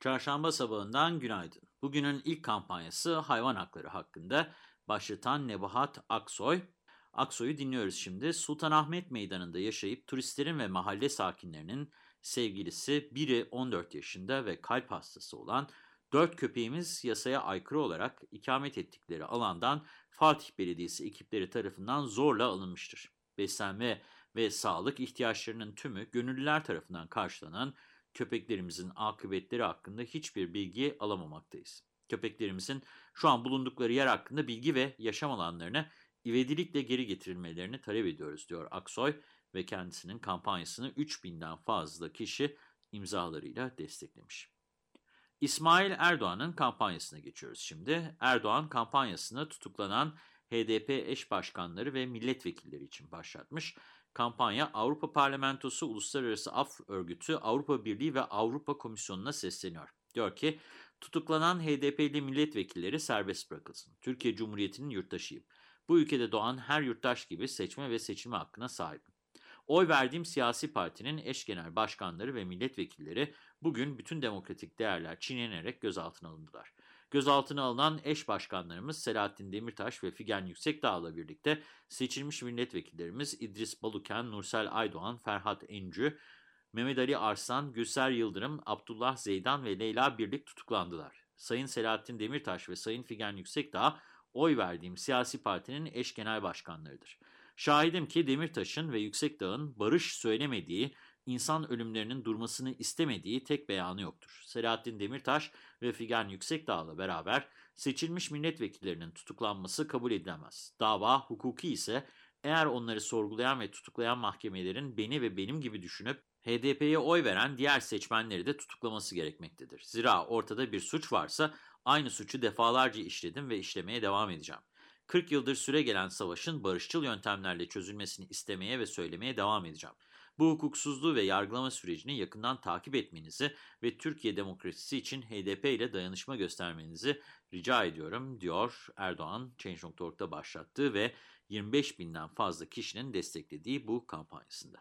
Çarşamba sabahından günaydın. Bugünün ilk kampanyası hayvan hakları hakkında başlatan Nebahat Aksoy. Aksoy'u dinliyoruz şimdi. Sultanahmet Meydanı'nda yaşayıp turistlerin ve mahalle sakinlerinin sevgilisi biri 14 yaşında ve kalp hastası olan dört köpeğimiz yasaya aykırı olarak ikamet ettikleri alandan Fatih Belediyesi ekipleri tarafından zorla alınmıştır. Beslenme ve sağlık ihtiyaçlarının tümü gönüllüler tarafından karşılanan köpeklerimizin akıbetleri hakkında hiçbir bilgi alamamaktayız. Köpeklerimizin şu an bulundukları yer hakkında bilgi ve yaşam alanlarına ivedilikle geri getirilmelerini talep ediyoruz diyor Aksoy ve kendisinin kampanyasını 3000'den fazla kişi imzalarıyla desteklemiş. İsmail Erdoğan'ın kampanyasına geçiyoruz şimdi. Erdoğan kampanyasını tutuklanan HDP eş başkanları ve milletvekilleri için başlatmış. Kampanya Avrupa Parlamentosu Uluslararası Af Örgütü, Avrupa Birliği ve Avrupa Komisyonu'na sesleniyor. Diyor ki, tutuklanan HDP'li milletvekilleri serbest bırakılsın. Türkiye Cumhuriyeti'nin yurttaşıyım. Bu ülkede doğan her yurttaş gibi seçme ve seçilme hakkına sahibim. Oy verdiğim siyasi partinin eş genel başkanları ve milletvekilleri bugün bütün demokratik değerler çiğnenerek gözaltına alındılar. Gözaltına alınan eş başkanlarımız Selahattin Demirtaş ve Figen Yüksekdağ'la birlikte seçilmiş milletvekillerimiz İdris Baluken, Nursel Aydoğan, Ferhat Encü, Mehmet Ali Arslan, Gülser Yıldırım, Abdullah Zeydan ve Leyla Birlik tutuklandılar. Sayın Selahattin Demirtaş ve Sayın Figen Yüksekdağ oy verdiğim siyasi partinin eş genel başkanlarıdır. Şahidim ki Demirtaş'ın ve Yüksekdağ'ın barış söylemediği, insan ölümlerinin durmasını istemediği tek beyanı yoktur. Selahattin Demirtaş ve Figen Yüksekdağ'la beraber seçilmiş milletvekillerinin tutuklanması kabul edilemez. Dava hukuki ise eğer onları sorgulayan ve tutuklayan mahkemelerin beni ve benim gibi düşünüp HDP'ye oy veren diğer seçmenleri de tutuklaması gerekmektedir. Zira ortada bir suç varsa aynı suçu defalarca işledim ve işlemeye devam edeceğim. 40 yıldır süre gelen savaşın barışçıl yöntemlerle çözülmesini istemeye ve söylemeye devam edeceğim. Bu hukuksuzluğu ve yargılama sürecini yakından takip etmenizi ve Türkiye demokrasisi için HDP ile dayanışma göstermenizi rica ediyorum, diyor Erdoğan, Change.org'da başlattığı ve 25 binden fazla kişinin desteklediği bu kampanyasında.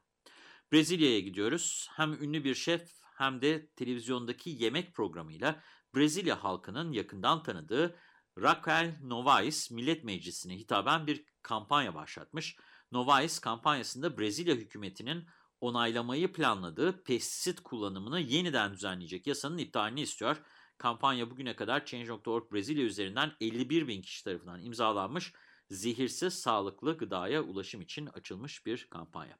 Brezilya'ya gidiyoruz. Hem ünlü bir şef hem de televizyondaki yemek programıyla Brezilya halkının yakından tanıdığı Raquel Novaes Millet Meclisi'ne hitaben bir kampanya başlatmış. Novaes kampanyasında Brezilya hükümetinin onaylamayı planladığı pestisit kullanımını yeniden düzenleyecek yasanın iptalini istiyor. Kampanya bugüne kadar Change.org Brezilya üzerinden 51 bin kişi tarafından imzalanmış, zehirsiz sağlıklı gıdaya ulaşım için açılmış bir kampanya.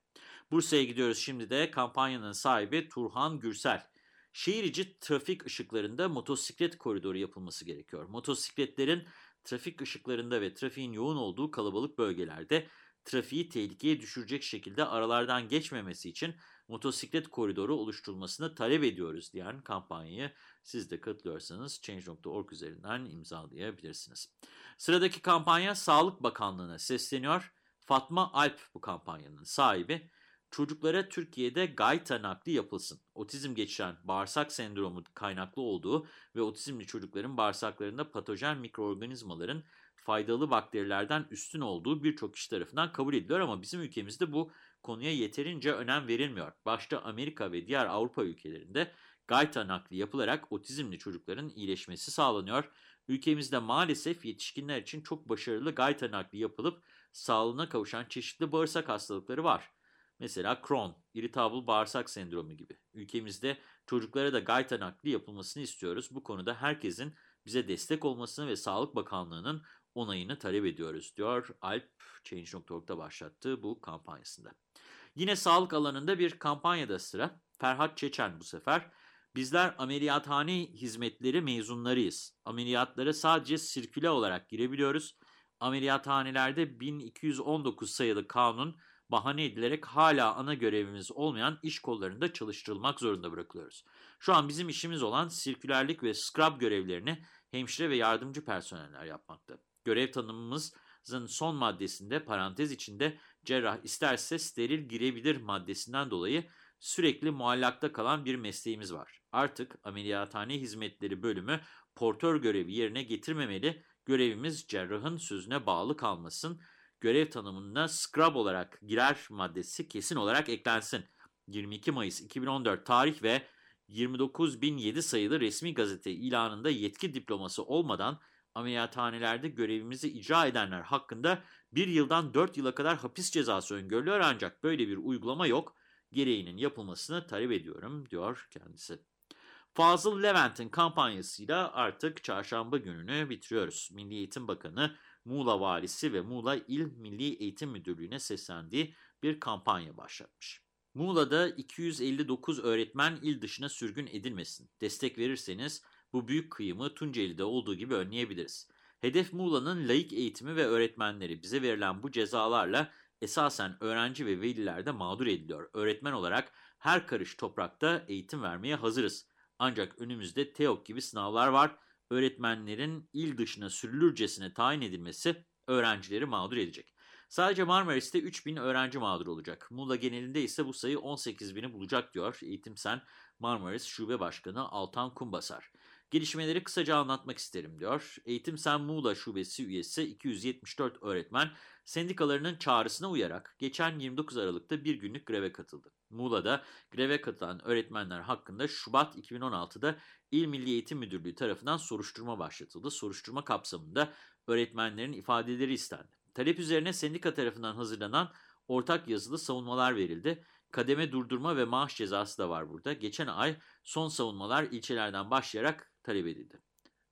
Bursa'ya gidiyoruz şimdi de kampanyanın sahibi Turhan Gürsel. Şehir içi trafik ışıklarında motosiklet koridoru yapılması gerekiyor. Motosikletlerin trafik ışıklarında ve trafiğin yoğun olduğu kalabalık bölgelerde trafiği tehlikeye düşürecek şekilde aralardan geçmemesi için motosiklet koridoru oluşturulmasını talep ediyoruz diyen kampanyayı siz de katılıyorsanız Change.org üzerinden imzalayabilirsiniz. Sıradaki kampanya Sağlık Bakanlığı'na sesleniyor. Fatma Alp bu kampanyanın sahibi. Çocuklara Türkiye'de gayta nakli yapılsın. Otizm geçiren bağırsak sendromu kaynaklı olduğu ve otizmli çocukların bağırsaklarında patojen mikroorganizmaların faydalı bakterilerden üstün olduğu birçok kişi tarafından kabul ediliyor ama bizim ülkemizde bu konuya yeterince önem verilmiyor. Başta Amerika ve diğer Avrupa ülkelerinde gayta nakli yapılarak otizmli çocukların iyileşmesi sağlanıyor. Ülkemizde maalesef yetişkinler için çok başarılı gayta nakli yapılıp sağlığına kavuşan çeşitli bağırsak hastalıkları var. Mesela Crohn, irritable bağırsak sendromu gibi. Ülkemizde çocuklara da gayta nakli yapılmasını istiyoruz. Bu konuda herkesin bize destek olmasını ve Sağlık Bakanlığı'nın onayını talep ediyoruz, diyor Alp Change.org'da başlattığı bu kampanyasında. Yine sağlık alanında bir kampanyada sıra. Ferhat Çeçen bu sefer. Bizler ameliyathane hizmetleri mezunlarıyız. Ameliyatlara sadece sirküle olarak girebiliyoruz. Ameliyathanelerde 1219 sayılı kanun bahane edilerek hala ana görevimiz olmayan iş kollarında çalıştırılmak zorunda bırakılıyoruz. Şu an bizim işimiz olan sirkülerlik ve scrub görevlerini hemşire ve yardımcı personeller yapmakta. Görev tanımımızın son maddesinde parantez içinde cerrah isterse steril girebilir maddesinden dolayı sürekli muallakta kalan bir mesleğimiz var. Artık ameliyathane hizmetleri bölümü portör görevi yerine getirmemeli, görevimiz cerrahın sözüne bağlı kalmasın, görev tanımına scrub olarak girer maddesi kesin olarak eklensin. 22 Mayıs 2014 tarih ve 29.007 sayılı resmi gazete ilanında yetki diploması olmadan ameliyathanelerde görevimizi icra edenler hakkında bir yıldan 4 yıla kadar hapis cezası öngörülüyor ancak böyle bir uygulama yok. Gereğinin yapılmasını talep ediyorum diyor kendisi. Fazıl Levent'in kampanyasıyla artık çarşamba gününü bitiriyoruz. Milli Eğitim Bakanı, Muğla Valisi ve Muğla İl Milli Eğitim Müdürlüğü'ne seslendiği bir kampanya başlatmış. Muğla'da 259 öğretmen il dışına sürgün edilmesin. Destek verirseniz bu büyük kıyımı Tunceli'de olduğu gibi önleyebiliriz. Hedef Muğla'nın laik eğitimi ve öğretmenleri bize verilen bu cezalarla esasen öğrenci ve veliler de mağdur ediliyor. Öğretmen olarak her karış toprakta eğitim vermeye hazırız. Ancak önümüzde TEOK gibi sınavlar var. Öğretmenlerin il dışına sürülürcesine tayin edilmesi öğrencileri mağdur edecek. Sadece Marmaris'te 3000 öğrenci mağdur olacak. Muğla genelinde ise bu sayı 18.000'i bulacak diyor Eğitim Sen Marmaris Şube Başkanı Altan Kumbasar. Gelişmeleri kısaca anlatmak isterim diyor. Eğitim Sen Muğla Şubesi üyesi 274 öğretmen sendikalarının çağrısına uyarak geçen 29 Aralık'ta bir günlük greve katıldı. Muğla'da greve katılan öğretmenler hakkında Şubat 2016'da İl Milli Eğitim Müdürlüğü tarafından soruşturma başlatıldı. Soruşturma kapsamında öğretmenlerin ifadeleri istendi. Talep üzerine sendika tarafından hazırlanan ortak yazılı savunmalar verildi. Kademe durdurma ve maaş cezası da var burada. Geçen ay son savunmalar ilçelerden başlayarak talep edildi.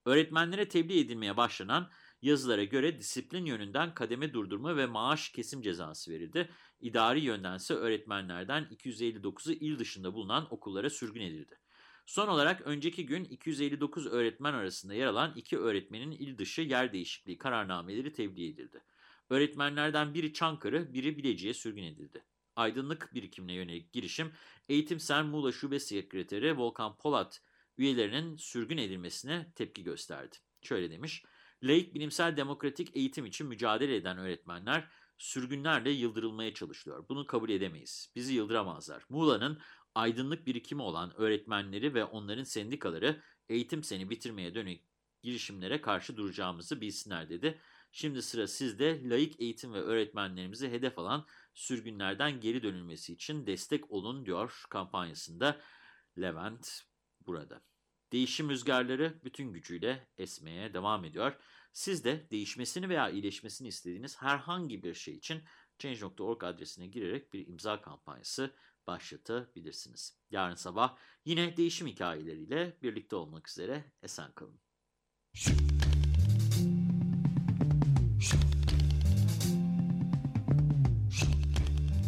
Öğretmenlere tebliğ edilmeye başlanan yazılara göre disiplin yönünden kademe durdurma ve maaş kesim cezası verildi. İdari yöndense öğretmenlerden 259'u il dışında bulunan okullara sürgün edildi. Son olarak önceki gün 259 öğretmen arasında yer alan iki öğretmenin il dışı yer değişikliği kararnameleri tebliğ edildi. Öğretmenlerden biri Çankırı, biri Bilecik'e sürgün edildi. Aydınlık birikimine yönelik girişim, Eğitim Sen Muğla Şube Sekreteri Volkan Polat üyelerinin sürgün edilmesine tepki gösterdi. Şöyle demiş, laik bilimsel demokratik eğitim için mücadele eden öğretmenler sürgünlerle yıldırılmaya çalışılıyor. Bunu kabul edemeyiz. Bizi yıldıramazlar. Muğla'nın aydınlık birikimi olan öğretmenleri ve onların sendikaları eğitim seni bitirmeye dönük girişimlere karşı duracağımızı bilsinler dedi. Şimdi sıra sizde laik eğitim ve öğretmenlerimizi hedef alan sürgünlerden geri dönülmesi için destek olun diyor kampanyasında Levent burada. Değişim rüzgarları bütün gücüyle esmeye devam ediyor. Siz de değişmesini veya iyileşmesini istediğiniz herhangi bir şey için Change.org adresine girerek bir imza kampanyası başlatabilirsiniz. Yarın sabah yine değişim hikayeleriyle birlikte olmak üzere esen kalın.